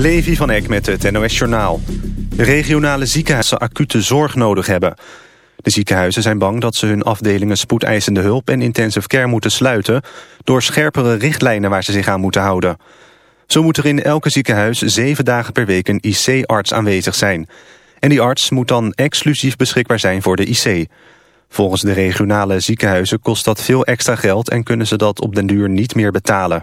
Levi van Eck met het NOS Journaal. Regionale ziekenhuizen acute zorg nodig hebben. De ziekenhuizen zijn bang dat ze hun afdelingen spoedeisende hulp en intensive care moeten sluiten... door scherpere richtlijnen waar ze zich aan moeten houden. Zo moet er in elke ziekenhuis zeven dagen per week een IC-arts aanwezig zijn. En die arts moet dan exclusief beschikbaar zijn voor de IC. Volgens de regionale ziekenhuizen kost dat veel extra geld... en kunnen ze dat op den duur niet meer betalen.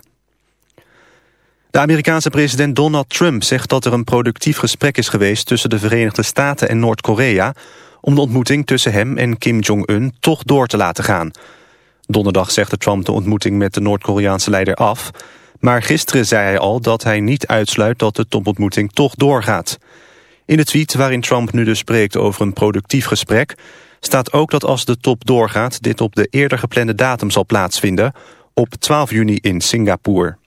De Amerikaanse president Donald Trump zegt dat er een productief gesprek is geweest... tussen de Verenigde Staten en Noord-Korea... om de ontmoeting tussen hem en Kim Jong-un toch door te laten gaan. Donderdag zegde Trump de ontmoeting met de Noord-Koreaanse leider af... maar gisteren zei hij al dat hij niet uitsluit dat de topontmoeting toch doorgaat. In de tweet waarin Trump nu dus spreekt over een productief gesprek... staat ook dat als de top doorgaat... dit op de eerder geplande datum zal plaatsvinden... op 12 juni in Singapore.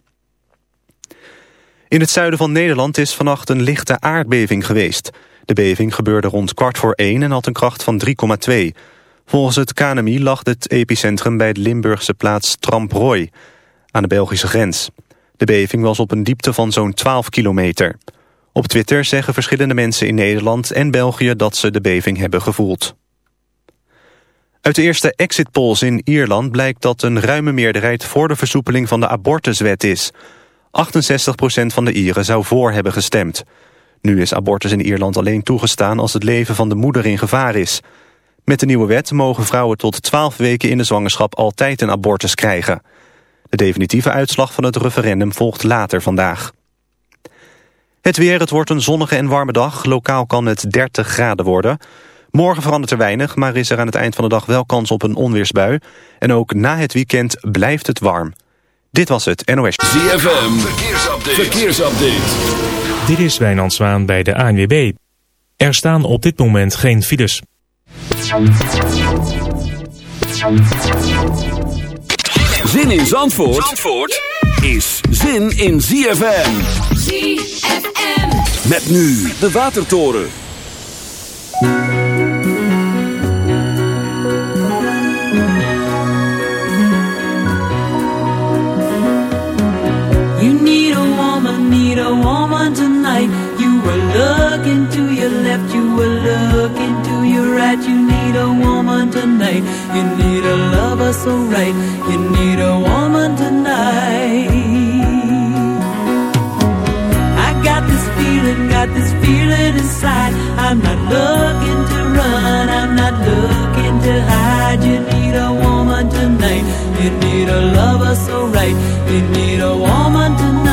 In het zuiden van Nederland is vannacht een lichte aardbeving geweest. De beving gebeurde rond kwart voor één en had een kracht van 3,2. Volgens het KNMI lag het epicentrum bij de Limburgse plaats Tramprooi, aan de Belgische grens. De beving was op een diepte van zo'n 12 kilometer. Op Twitter zeggen verschillende mensen in Nederland en België dat ze de beving hebben gevoeld. Uit de eerste exit polls in Ierland blijkt dat een ruime meerderheid voor de versoepeling van de abortuswet is... 68% van de Ieren zou voor hebben gestemd. Nu is abortus in Ierland alleen toegestaan als het leven van de moeder in gevaar is. Met de nieuwe wet mogen vrouwen tot 12 weken in de zwangerschap altijd een abortus krijgen. De definitieve uitslag van het referendum volgt later vandaag. Het weer, het wordt een zonnige en warme dag. Lokaal kan het 30 graden worden. Morgen verandert er weinig, maar is er aan het eind van de dag wel kans op een onweersbui. En ook na het weekend blijft het warm. Dit was het NOS. ZFM, verkeersupdate. verkeersupdate. Dit is Wijnand Zwaan bij de ANWB. Er staan op dit moment geen files. Zin in Zandvoort, Zandvoort is zin in ZFM. ZFM. Met nu de Watertoren. A woman tonight. You were looking to your left, you were looking to your right. You need a woman tonight. You need a lover so right. You need a woman tonight. I got this feeling, got this feeling inside. I'm not looking to run, I'm not looking to hide. You need a woman tonight. You need a lover so right. You need a woman tonight.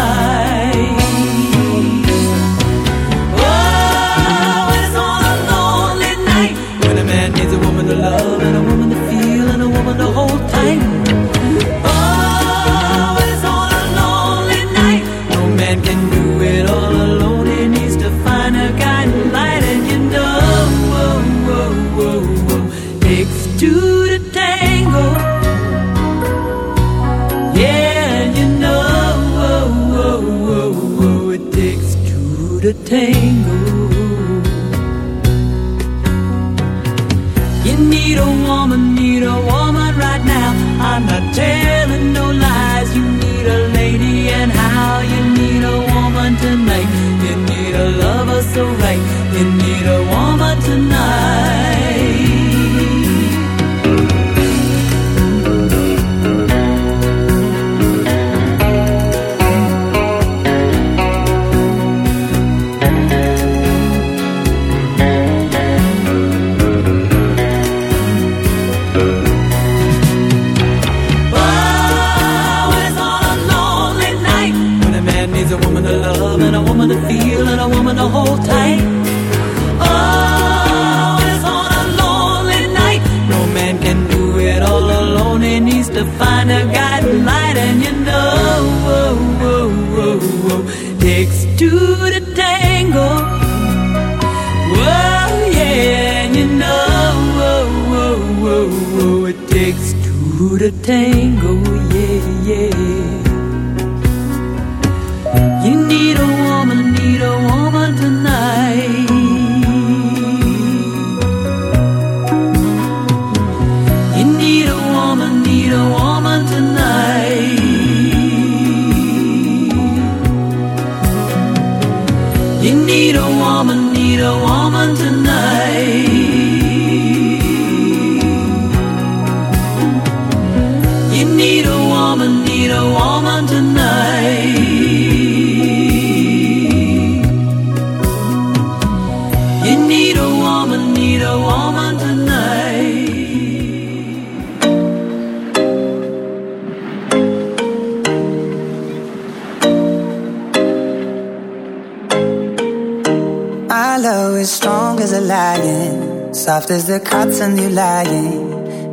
Love and a woman to feel and a woman to hold tight. It's on a lonely night. No man can do it all alone. He needs to find a guiding light, and you know, whoa, whoa, whoa, whoa, it takes two to tango.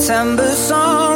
September song,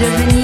devenir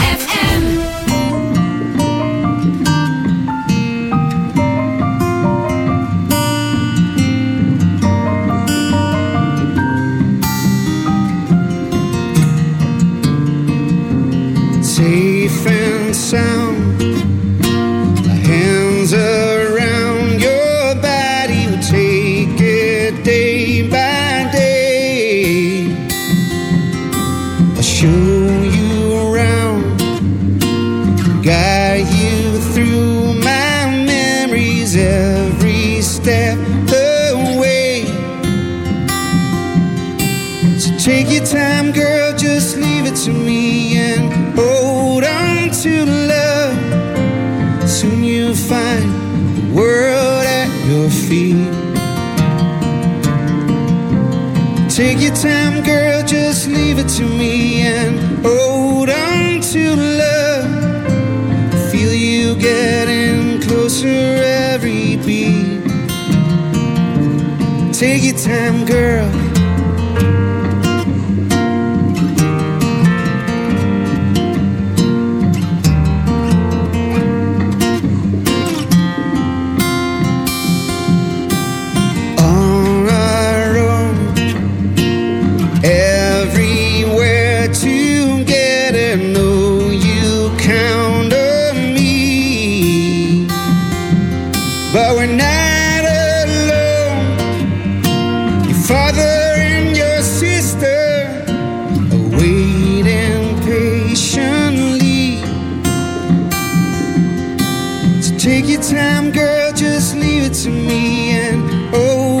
to me and hold on to love. I feel you getting closer every beat. Take your time, girl Take your time, girl, just leave it to me and oh.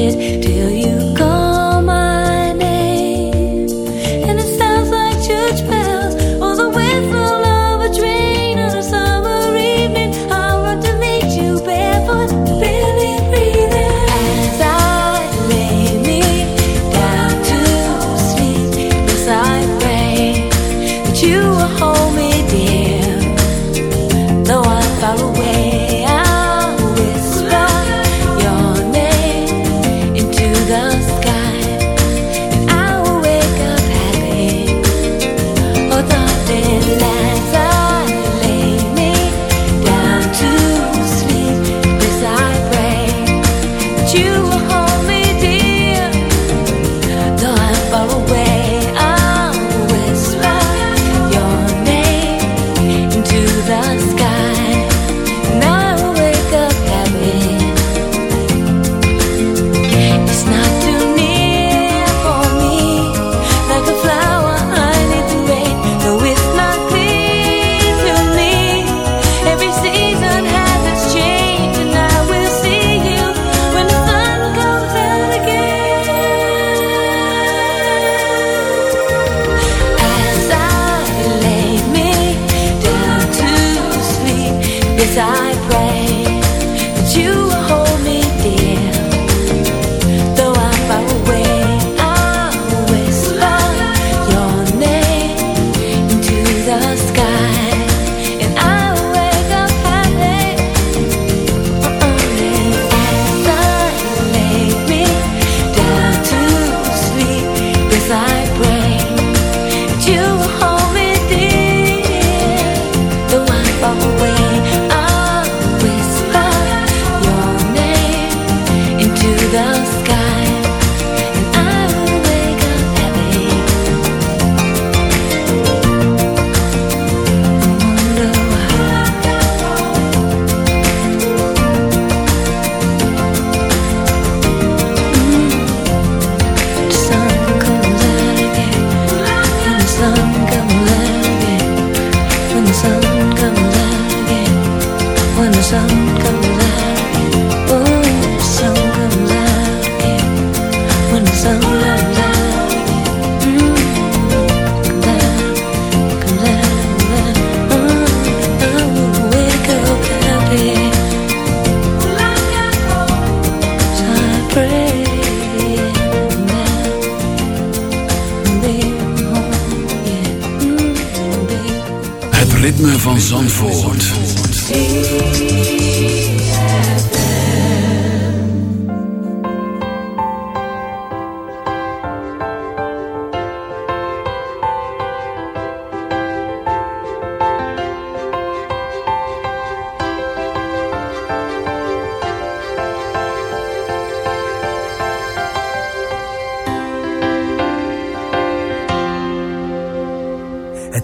to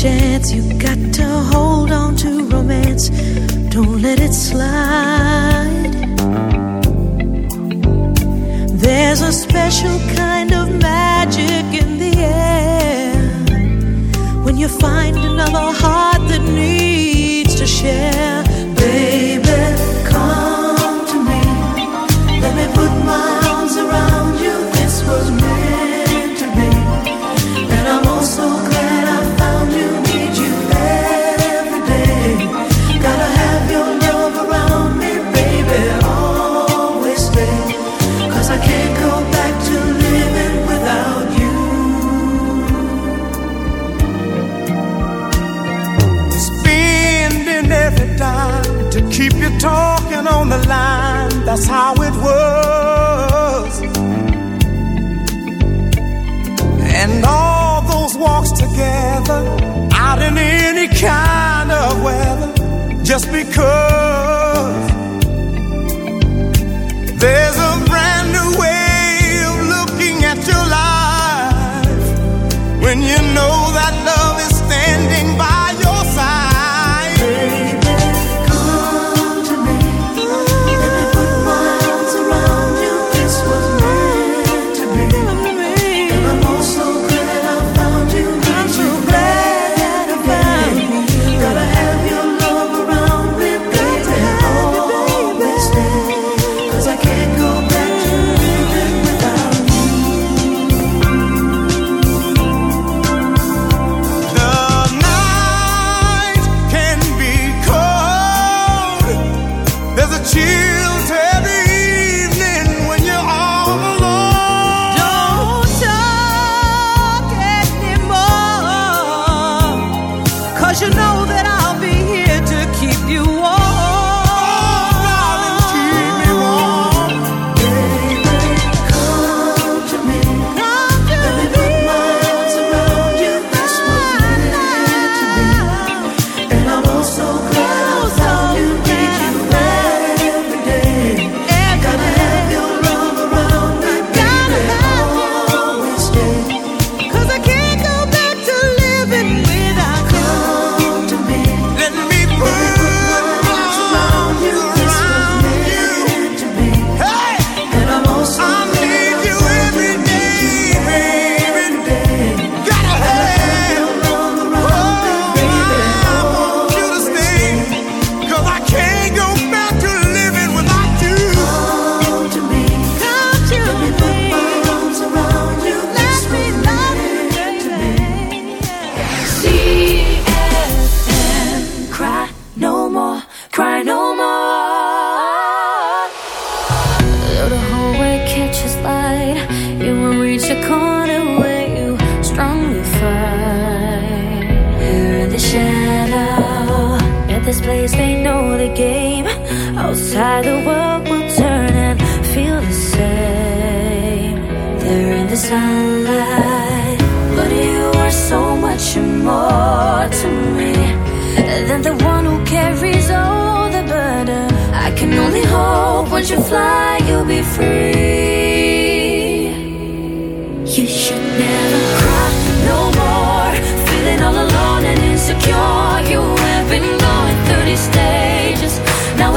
chance. You got to hold on to romance. Don't let it slide. There's a special kind of magic in the air when you find just because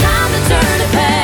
time to turn the pages.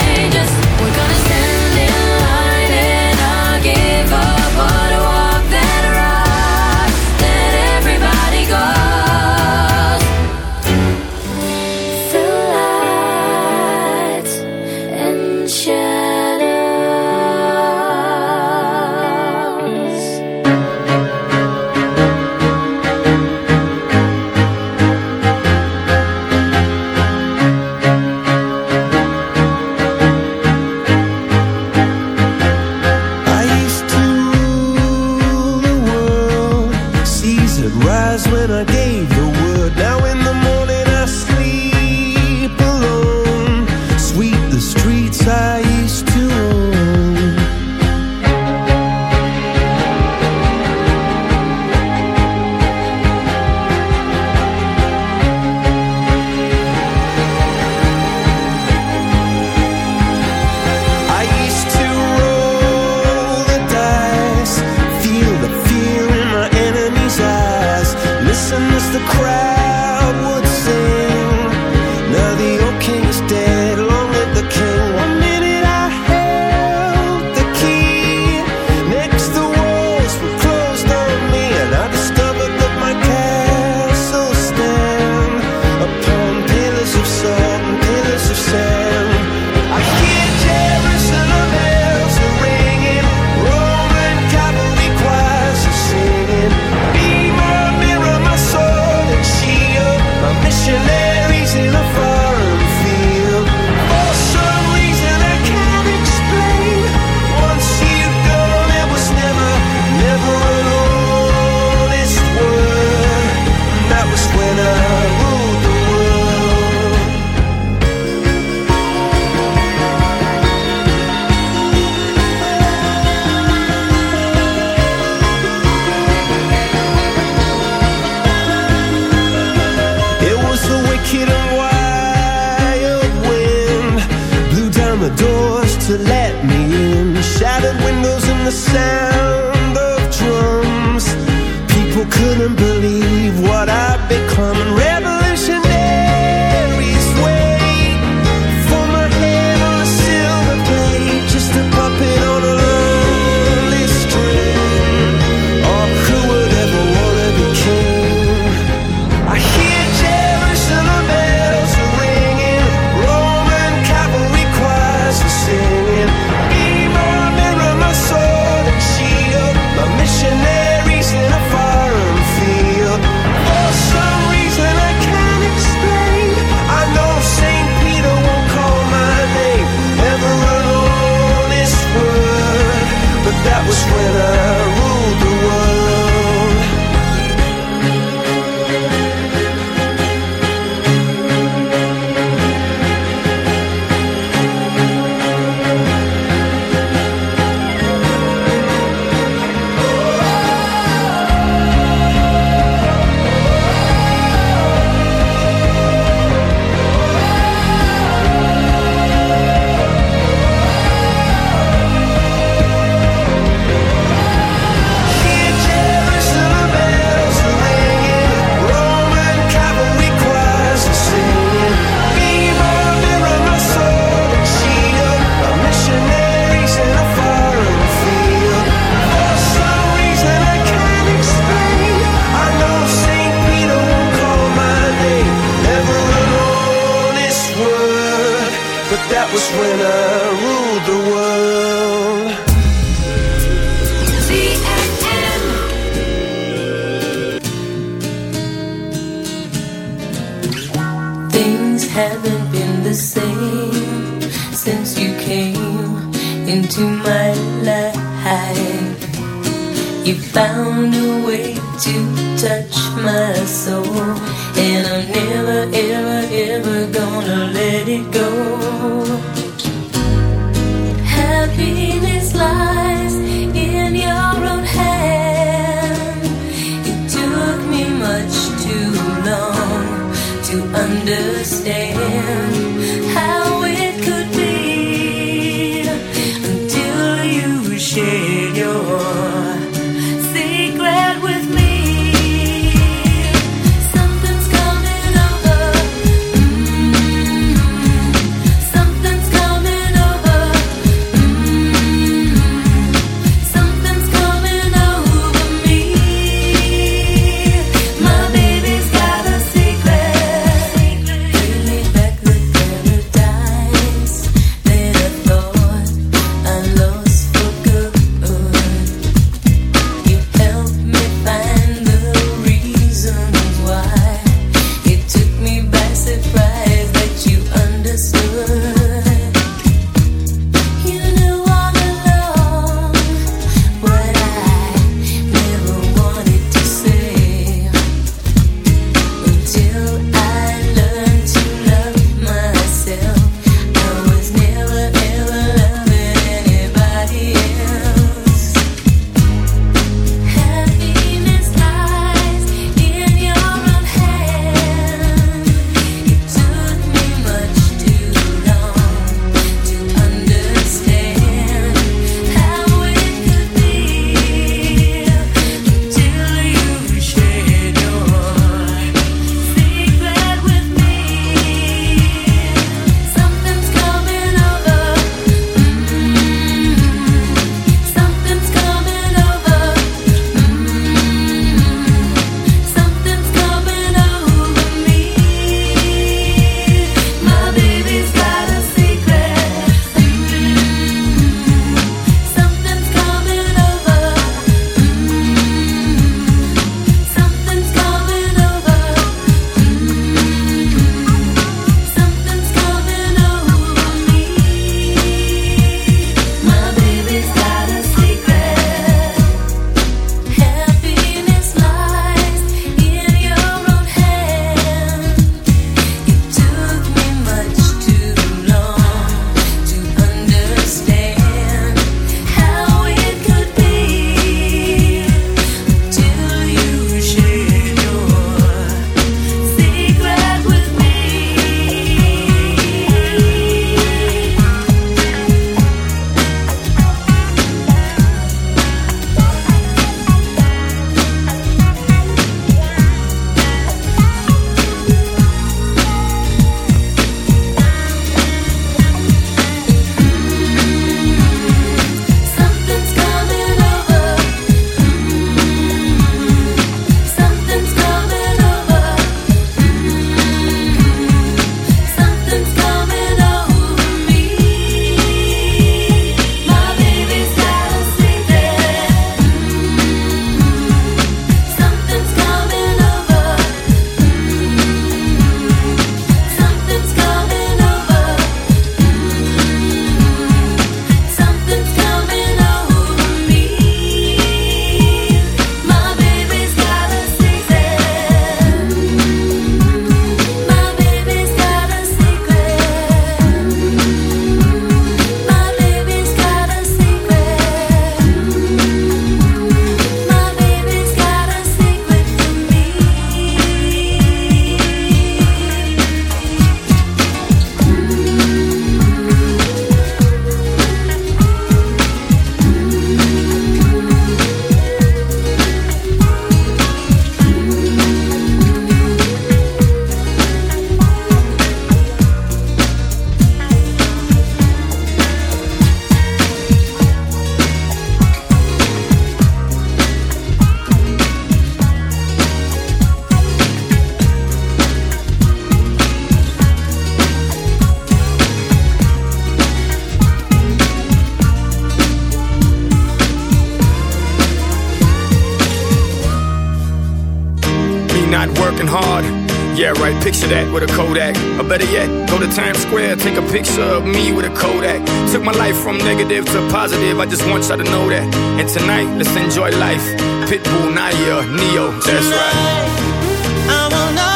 Positive, I just want y'all to know that. And tonight, let's enjoy life. Pitbull, Naya, Neo, that's right.